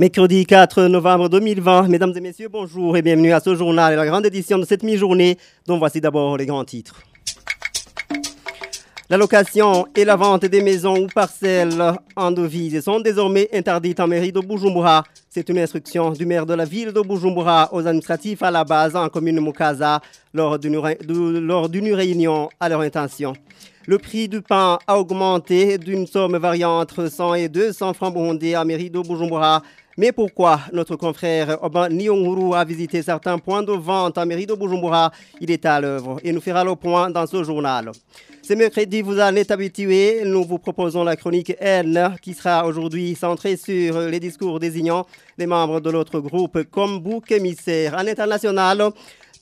Mercredi 4 novembre 2020, mesdames et messieurs, bonjour et bienvenue à ce journal et la grande édition de cette mi-journée, dont voici d'abord les grands titres. La location et la vente des maisons ou parcelles en devise sont désormais interdites en mairie de Bujumbura. C'est une instruction du maire de la ville de Bujumbura aux administratifs à la base en commune Mukaza lors d'une réunion à leur intention. Le prix du pain a augmenté d'une somme variant entre 100 et 200 francs burundais à mairie de Bujumbura mais pourquoi notre confrère Oban Nyonguru a visité certains points de vente à mairie de Bujumbura? Il est à l'œuvre et nous fera le point dans ce journal. Ce mercredi, vous en êtes habitués. Nous vous proposons la chronique N qui sera aujourd'hui centrée sur les discours désignant les membres de notre groupe comme bouc émissaire. En international,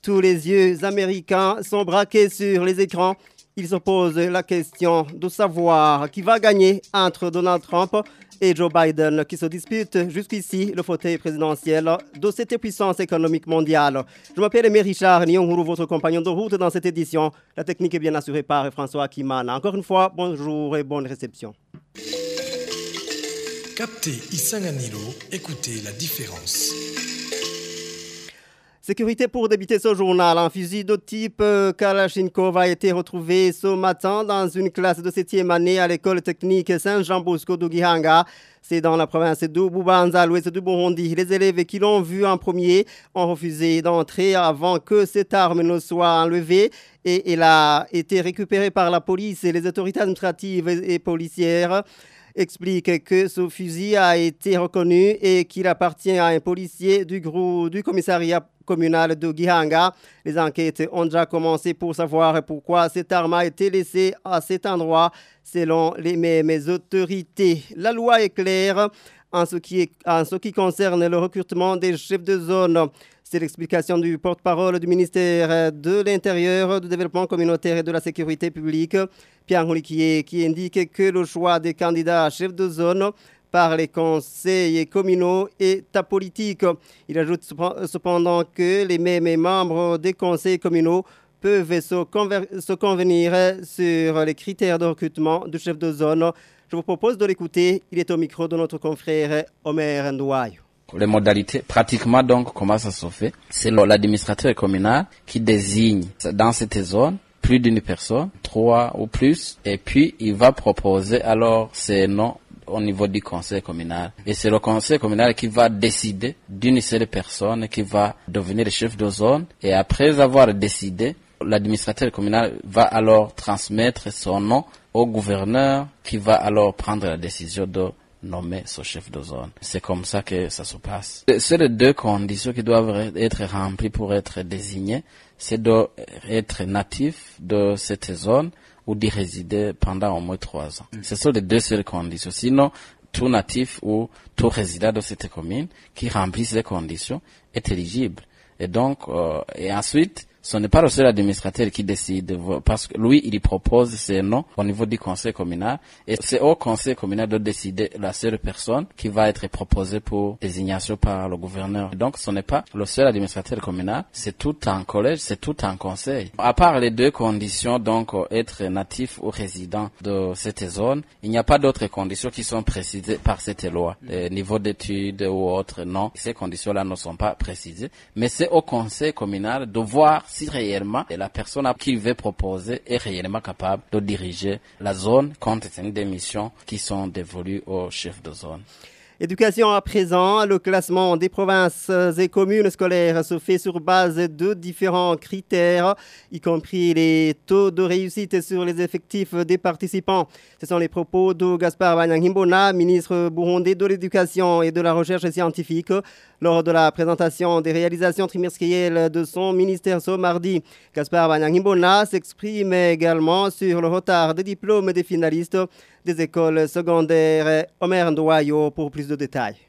tous les yeux américains sont braqués sur les écrans. Ils se posent la question de savoir qui va gagner entre Donald Trump et Joe Biden qui se disputent jusqu'ici le fauteuil présidentiel de cette puissance économique mondiale. Je m'appelle Aimé Richard Nyonguru, votre compagnon de route dans cette édition. La technique est bien assurée par François Kimana. Encore une fois, bonjour et bonne réception. Captez Isanganilo, écoutez la différence. Sécurité pour débuter ce journal. Un fusil de type euh, Kalachnikov a été retrouvé ce matin dans une classe de 7e année à l'école technique Saint-Jean-Bosco de Gihanga. C'est dans la province de Bubanza, l'ouest du Burundi. Les élèves qui l'ont vu en premier ont refusé d'entrer avant que cette arme ne soit enlevée et elle a été récupérée par la police et les autorités administratives et policières explique que ce fusil a été reconnu et qu'il appartient à un policier du, groupe, du commissariat communal de Gihanga. Les enquêtes ont déjà commencé pour savoir pourquoi cette arme a été laissée à cet endroit selon les mêmes autorités. La loi est claire en ce qui, concerne le recrutement des chefs de zone. C'est l'explication du porte-parole du ministère de l'Intérieur, du Développement communautaire et de la Sécurité publique, Pierre Houliquier, qui indique que le choix des candidats à chef de zone par les conseils communaux est apolitique. Il ajoute cependant que les mêmes membres des conseils communaux peuvent se convenir sur les critères de recrutement du chef de zone. Je vous propose de l'écouter. Il est au micro de notre confrère Omer Ndouaille. Les modalités, pratiquement donc, comment ça se fait? C'est l'administrateur communal qui désigne dans cette zone plus d'une personne, trois ou plus, et puis il va proposer alors ces noms au niveau du conseil communal. Et c'est le conseil communal qui va décider d'une seule personne qui va devenir chef de zone. Et après avoir décidé, l'administrateur communal va alors transmettre son nom au gouverneur qui va alors prendre la décision de nommer son chef de zone. C'est comme ça que ça se passe. C'est les deux conditions qui doivent être remplies pour être désigné. C'est d'être natif de cette zone ou d'y résider pendant au moins trois ans. Ce sont les deux seules conditions. Sinon, tout natif ou tout résident de cette commune qui remplit ces conditions est éligible. Et donc, euh, et ensuite, ce n'est pas le seul administrateur qui décide, parce que lui, il propose ses noms au niveau du conseil communal, et c'est au conseil communal de décider la seule personne qui va être proposée pour désignation par le gouverneur. Donc, ce n'est pas le seul administrateur communal, c'est tout un collège, c'est tout un conseil. À part les deux conditions, donc, être natif ou résident de cette zone, il n'y a pas d'autres conditions qui sont précisées par cette loi. Les niveaux d'études ou autres, non. Ces conditions-là ne sont pas précisées, mais c'est au conseil communal de voir si réellement la personne qui veut proposer est réellement capable de diriger la zone compte tenu des missions qui sont dévolues au chef de zone. Éducation à présent, le classement des provinces et communes scolaires se fait sur base de différents critères, y compris les taux de réussite sur les effectifs des participants. Ce sont les propos de Gaspard Banyangimbona, ministre burundais de l'Éducation et de la Recherche scientifique, lors de la présentation des réalisations trimestrielles de son ministère ce mardi. Gaspard Banyangimbona s'exprime également sur le retard des diplômes des finalistes des écoles secondaires. Omer Ndouayo pour plus de détails.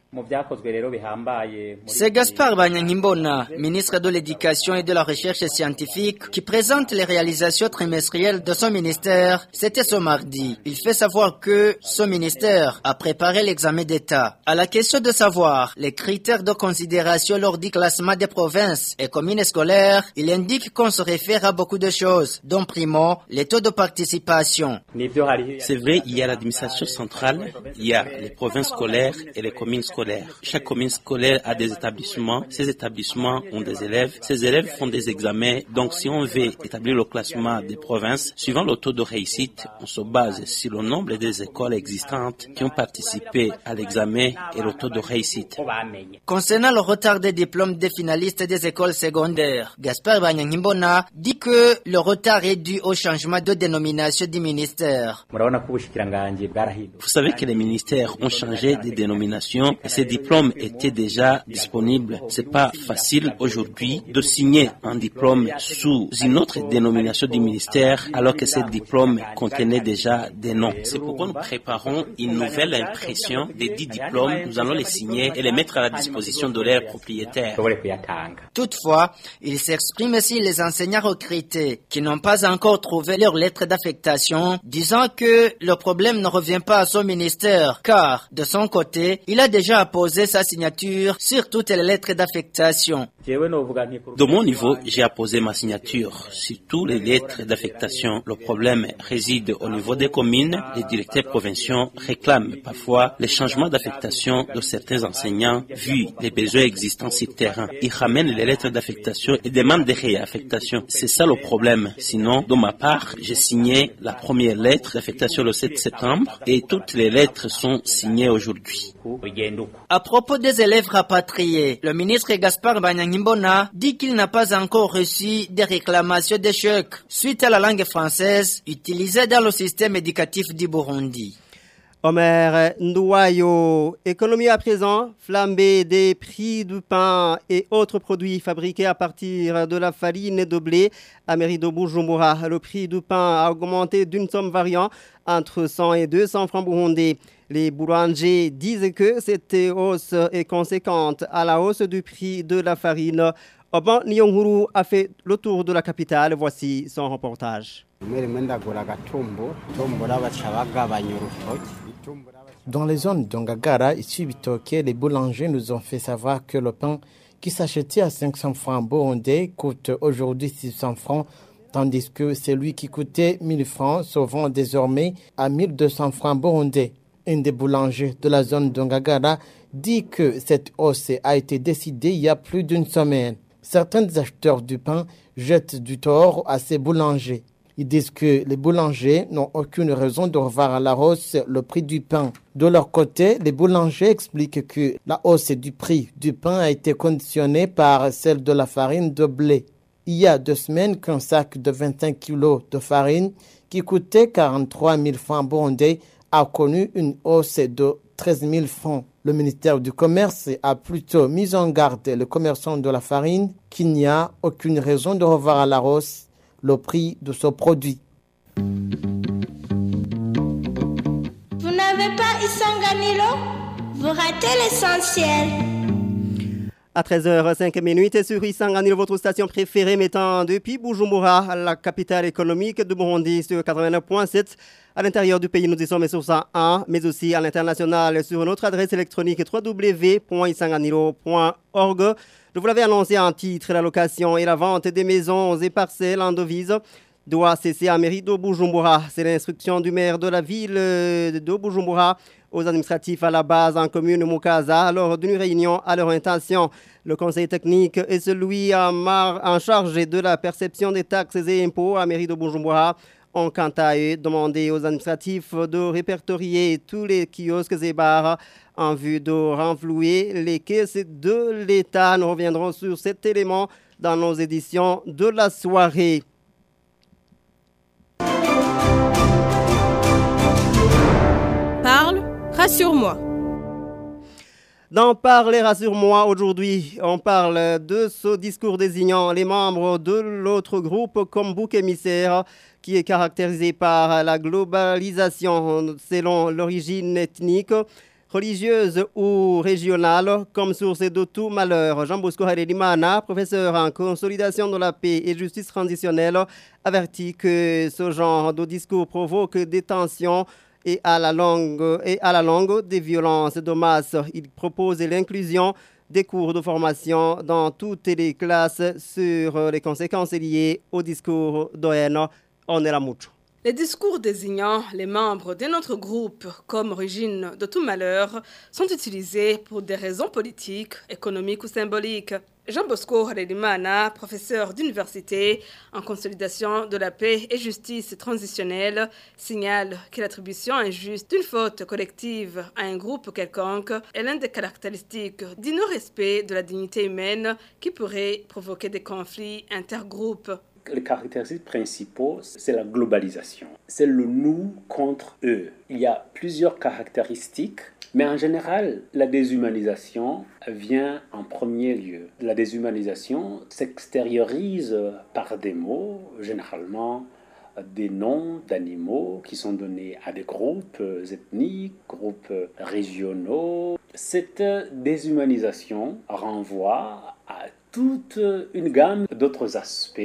C'est Gaspard Banyangimbona, ministre de l'Éducation et de la Recherche scientifique, qui présente les réalisations trimestrielles de son ministère. C'était ce mardi. Il fait savoir que son ministère a préparé l'examen d'État. À la question de savoir les critères de considération lors du classement des provinces et communes scolaires, il indique qu'on se réfère à beaucoup de choses, dont primo, les taux de participation. C'est vrai, il y a l'administration centrale, il y a les provinces scolaires et les communes scolaires Chaque commune scolaire a des établissements. Ces établissements ont des élèves. Ces élèves font des examens. Donc, si on veut établir le classement des provinces, suivant le taux de réussite, on se base sur le nombre des écoles existantes qui ont participé à l'examen et le taux de réussite. Concernant le retard des diplômes des finalistes des écoles secondaires, Gaspard Banyangimbona dit que le retard est dû au changement de dénomination du ministère. Vous savez que les ministères ont changé de dénomination et ces diplômes étaient déjà disponibles. C'est pas facile aujourd'hui de signer un diplôme sous une autre dénomination du ministère alors que ces diplômes contenaient déjà des noms. C'est pourquoi nous préparons une nouvelle impression des dix diplômes. Nous allons les signer et les mettre à la disposition de leurs propriétaires. Toutefois, il s'exprime aussi les enseignants recrutés qui n'ont pas encore trouvé leur lettre d'affectation, disant que le problème ne revient pas à son ministère, car de son côté, il a déjà apposé sa signature sur toutes les lettres d'affectation. De mon niveau, j'ai apposé ma signature sur toutes les lettres d'affectation. Le problème réside au niveau des communes. Les directeurs provinciaux réclament parfois les changements d'affectation de certains enseignants vu les besoins existants sur le terrain. Ils ramènent les lettres d'affectation et demandent des réaffectations. C'est ça le problème. Sinon, de ma part, j'ai signé la première lettre d'affectation le 7 septembre et toutes les lettres sont signées aujourd'hui. À propos des élèves rapatriés, le ministre Gaspard Banyangimbona dit qu'il n'a pas encore reçu des réclamations d'échec suite à la langue française utilisée dans le système éducatif du Burundi. Omer Ndouayo, économie à présent, flambée des prix du pain et autres produits fabriqués à partir de la farine et de blé à mairie de Bujumbura. Le prix du pain a augmenté d'une somme variant entre 100 et 200 francs burundais. Les boulangers disent que cette hausse est conséquente à la hausse du prix de la farine. Oban Nyonguru a fait le tour de la capitale. Voici son reportage. Dans les zones d'Ongagara, ici Bitoke, les boulangers nous ont fait savoir que le pain qui s'achetait à 500 francs burundais coûte aujourd'hui 600 francs, tandis que celui qui coûtait 1000 francs se vend désormais à 1200 francs burundais. Un des boulangers de la zone d'Ongagara dit que cette hausse a été décidée il y a plus d'une semaine. Certains acheteurs du pain jettent du tort à ces boulangers. Ils disent que les boulangers n'ont aucune raison de revoir à la hausse le prix du pain. De leur côté, les boulangers expliquent que la hausse du prix du pain a été conditionnée par celle de la farine de blé. Il y a deux semaines qu'un sac de 25 kg de farine qui coûtait 43 000 francs burundais a connu une hausse de 13 000 francs. Le ministère du Commerce a plutôt mis en garde les commerçants de la farine qu'il n'y a aucune raison de revoir à la hausse le prix de ce produit. Vous n'avez pas Isanganilo Vous ratez l'essentiel. À 13h05 minutes sur Isanganilo, votre station préférée mettant depuis Bujumbura, la capitale économique de Burundi, sur 89.7. À l'intérieur du pays, nous y sommes sur 101, mais aussi à l'international sur notre adresse électronique www.isanganilo.org. Vous l'avais annoncé en titre, la location et la vente des maisons et parcelles en devise doit cesser à mairie de Bujumbura. C'est l'instruction du maire de la ville de Bujumbura aux administratifs à la base en commune Mukaza lors d'une réunion à leur intention. Le conseil technique est celui en charge de la perception des taxes et impôts à mairie de Bujumbura ont quant à eux demandé aux administratifs de répertorier tous les kiosques et bars en vue de renflouer les caisses de l'État. Nous reviendrons sur cet élément dans nos éditions de la soirée. Parle, rassure-moi. Dans Parler, rassure-moi, aujourd'hui, on parle de ce discours désignant les membres de l'autre groupe comme bouc émissaire qui est caractérisé par la globalisation selon l'origine ethnique, religieuse ou régionale, comme source de tout malheur. Jean Bosco Harelimana, professeur en consolidation de la paix et justice transitionnelle, avertit que ce genre de discours provoque des tensions et à la longue, des violences de masse. Il propose l'inclusion des cours de formation dans toutes les classes sur les conséquences liées au discours de haine on. Les discours désignant les membres de notre groupe comme origine de tout malheur sont utilisés pour des raisons politiques, économiques ou symboliques. Jean Bosco Harelimana, professeur d'université en consolidation de la paix et justice transitionnelle, signale que l'attribution injuste d'une faute collective à un groupe quelconque est l'une des caractéristiques du non-respect de la dignité humaine qui pourrait provoquer des conflits intergroupes. Les caractéristiques principaux, c'est la globalisation. C'est le nous contre eux. Il y a plusieurs caractéristiques mais en général, la déshumanisation vient en premier lieu. La déshumanisation s'extériorise par des mots, généralement des noms d'animaux qui sont donnés à des groupes ethniques, groupes régionaux. Cette déshumanisation renvoie à toute une gamme d'autres aspects,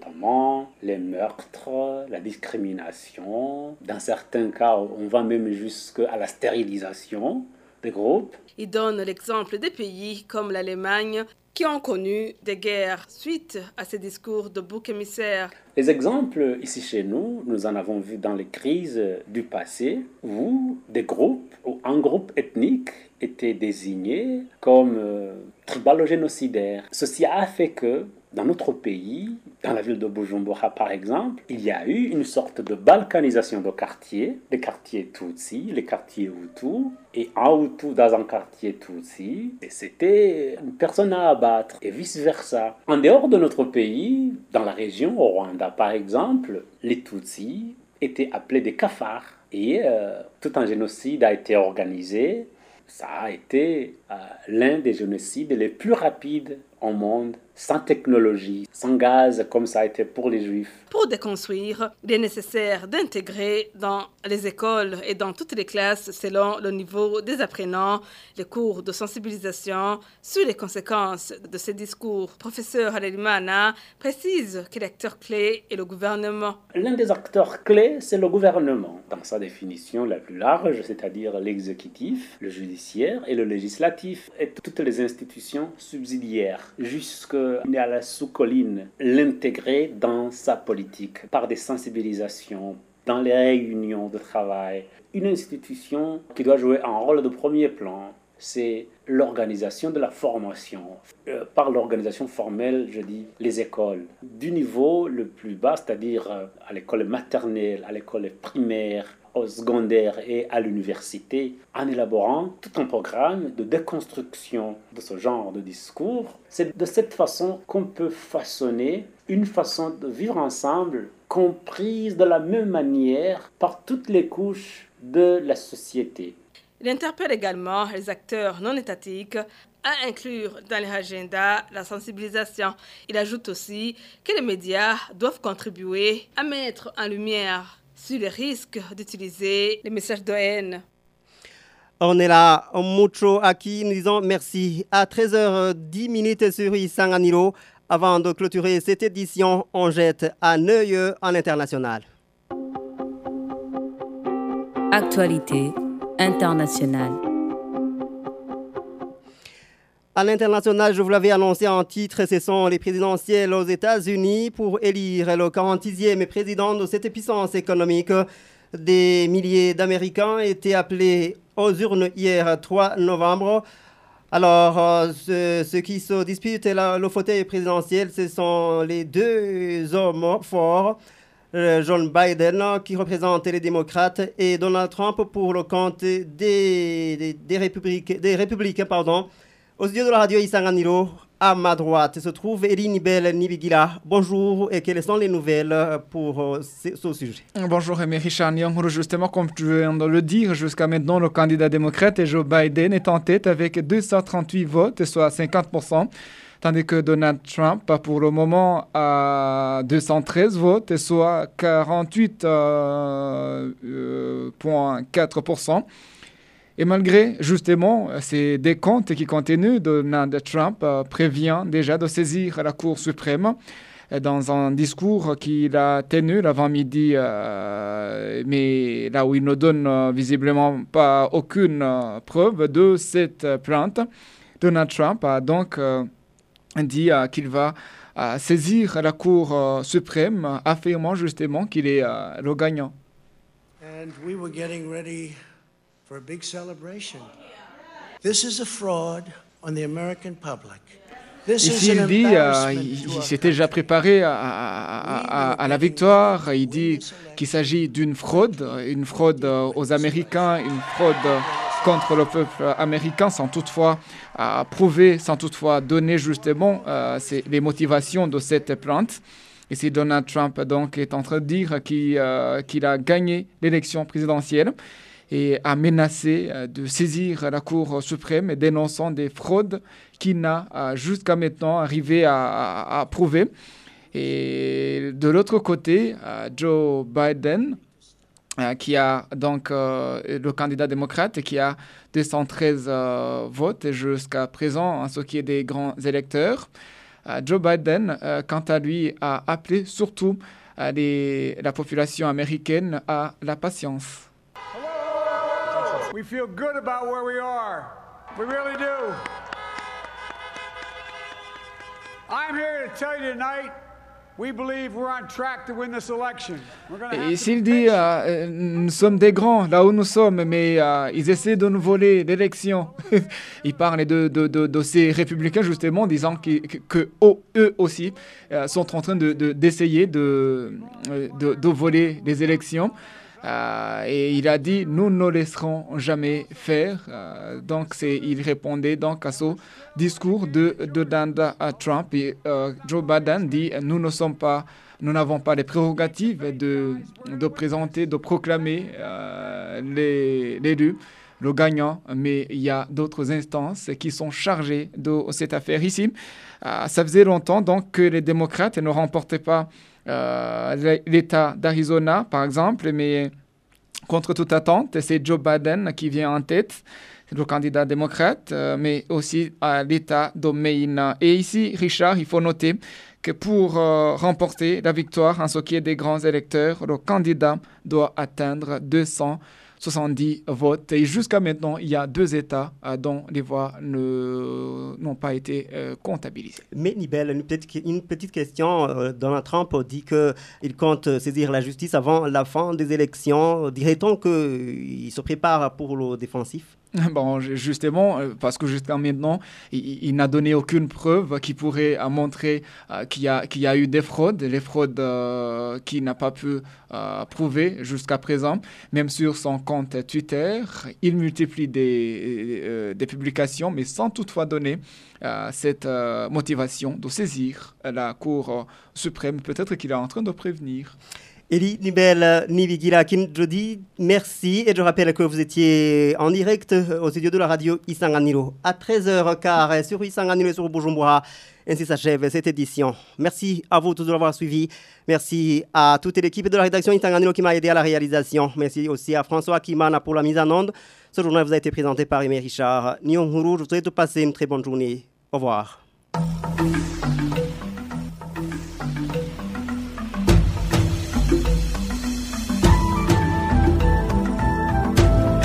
notamment les meurtres, la discrimination. Dans certains cas, on va même jusqu'à la stérilisation des groupes. Il donne l'exemple des pays comme l'Allemagne qui ont connu des guerres suite à ces discours de bouc émissaire. Les exemples ici chez nous, nous en avons vu dans les crises du passé où des groupes ou un groupe ethnique était désigné comme euh, tribalo-génocidaire. Ceci a fait que dans notre pays, dans la ville de Bujumbura par exemple, il y a eu une sorte de balkanisation de quartiers, les quartiers Tutsi, les quartiers Hutu, et un Hutu dans un quartier Tutsi, et c'était une personne à abattre, et vice-versa. En dehors de notre pays, dans la région, au Rwanda par exemple, les Tutsis étaient appelés des cafards. Et euh, tout un génocide a été organisé ça a été euh, l'un des génocides les plus rapides au monde sans technologie, sans gaz comme ça a été pour les juifs. Pour déconstruire, il est nécessaire d'intégrer dans les écoles et dans toutes les classes, selon le niveau des apprenants, les cours de sensibilisation sur les conséquences de ces discours. Professeur Halelimana précise que l'acteur clé est le gouvernement. L'un des acteurs clés, c'est le gouvernement, dans sa définition la plus large, c'est-à-dire l'exécutif, le judiciaire et le législatif, et toutes les institutions subsidiaires, jusque à la sous-colline, l'intégrer dans sa politique par des sensibilisations, dans les réunions de travail. Une institution qui doit jouer un rôle de premier plan, c'est l'organisation de la formation. Euh, par l'organisation formelle, je dis les écoles. Du niveau le plus bas, c'est-à-dire euh, à l'école maternelle, à l'école primaire, au secondaire et à l'université en élaborant tout un programme de déconstruction de ce genre de discours. C'est de cette façon qu'on peut façonner une façon de vivre ensemble comprise de la même manière par toutes les couches de la société. Il interpelle également les acteurs non étatiques à inclure dans les agendas la sensibilisation. Il ajoute aussi que les médias doivent contribuer à mettre en lumière sur les risques d'utiliser les messages de haine. On est là, mucho qui nous disons merci à 13h10 minutes sur Isanganilo. Avant de clôturer cette édition, on jette un œil en international. Actualité internationale. À l'international, je vous l'avais annoncé en titre, ce sont les présidentielles aux États-Unis pour élire le 40e président de cette puissance économique. Des milliers d'Américains étaient appelés aux urnes hier 3 novembre. Alors, euh, ceux, qui se disputent le fauteuil présidentiel, ce sont les deux hommes forts. Euh, John Biden qui représente les démocrates et Donald Trump pour le compte des, des. Pardon. Au studio de la radio Isanganiro, à ma droite se trouve Eline Bell Nibigila. Bonjour et quelles sont les nouvelles pour euh, ce, sujet? Bonjour Emery Charnier. Justement, comme tu viens de le dire, jusqu'à maintenant, le candidat démocrate Joe Biden est en tête avec 238 votes, soit 50%. Tandis que Donald Trump a pour le moment à 213 votes, soit 48,4%. Euh, et malgré justement ces décomptes qui continuent, Donald Trump euh, prévient déjà de saisir la Cour suprême euh, dans un discours qu'il a tenu l'avant-midi, euh, mais là où il ne donne visiblement pas aucune preuve de cette plainte. Donald Trump a donc dit qu'il va saisir la Cour suprême, affirmant justement qu'il est le gagnant. And we were for a big celebration. This is a fraud on the American public. Ici, il dit, euh, il, s'était déjà préparé à, à, à, la victoire. Il dit qu'il s'agit d'une fraude, une fraude aux Américains, une fraude contre le peuple américain, sans toutefois euh, prouver, sans toutefois donner justement euh, les motivations de cette plainte. Et c'est Donald Trump donc est en train de dire qu'il a gagné l'élection présidentielle et a menacé de saisir la Cour suprême dénonçant des fraudes qu'il n'a euh, jusqu'à maintenant arrivé à, prouver. Et de l'autre côté, euh, Joe Biden, euh, qui a donc le candidat démocrate qui a 213 votes jusqu'à présent en ce qui est des grands électeurs. Joe Biden, quant à lui, a appelé surtout la population américaine à la patience. We feel good about where we are. We really do. Et s'il dit, euh, nous sommes des grands là où nous sommes, mais euh, ils essaient de nous voler l'élection. il parle de, de, de, ces républicains justement, disant que, que, eux aussi euh, sont en train d'essayer de, de, de, voler les élections. Euh, et il a dit, nous ne laisserons jamais faire. Euh, donc, il répondait donc à ce discours de, Donald Trump. Et euh, Joe Biden dit, nous ne sommes pas, nous n'avons pas les prérogatives de, de présenter, de proclamer l'élu le gagnant, mais il y a d'autres instances qui sont chargées de cette affaire ici. ça faisait longtemps donc que les démocrates ne remportaient pas euh, l'État d'Arizona, par exemple, mais contre toute attente, c'est Joe Biden qui vient en tête, le candidat démocrate, euh, mais aussi à l'État de. Et ici, Richard, il faut noter que pour euh, remporter la victoire en ce qui est des grands électeurs, le candidat doit atteindre 200 70 votes. Et jusqu'à maintenant, il y a deux États euh, dont les voix n'ont pas été euh, comptabilisées. Mais Nibel, une petite, une petite question. Euh, Donald Trump dit qu'il compte saisir la justice avant la fin des élections. Dirait-on qu'il se prépare pour le défensif? Bon, justement, euh, parce que jusqu'à maintenant, il, n'a donné aucune preuve qui pourrait euh, montrer euh, qu'il y, a eu des fraudes, les fraudes qu'il n'a pas pu prouver jusqu'à présent. Même sur son compte Twitter, il multiplie des publications, mais sans toutefois donner cette motivation de saisir la Cour suprême. Peut-être qu'il est en train de prévenir. Eli Nibel Nibigila Jodi, merci. Et je rappelle que vous étiez en direct au studio de la radio Isanganilo à 13h15 sur Isanganilo et sur Bujumbura. Ainsi s'achève cette édition. Merci à vous tous de l'avoir suivi. Merci à toute l'équipe de la rédaction Isanganilo qui m'a aidé à la réalisation. Merci aussi à François Kimana pour la mise en onde. Ce journal vous a été présenté par Aimé Richard. Nyon je vous souhaite de passer une très bonne journée. Au revoir.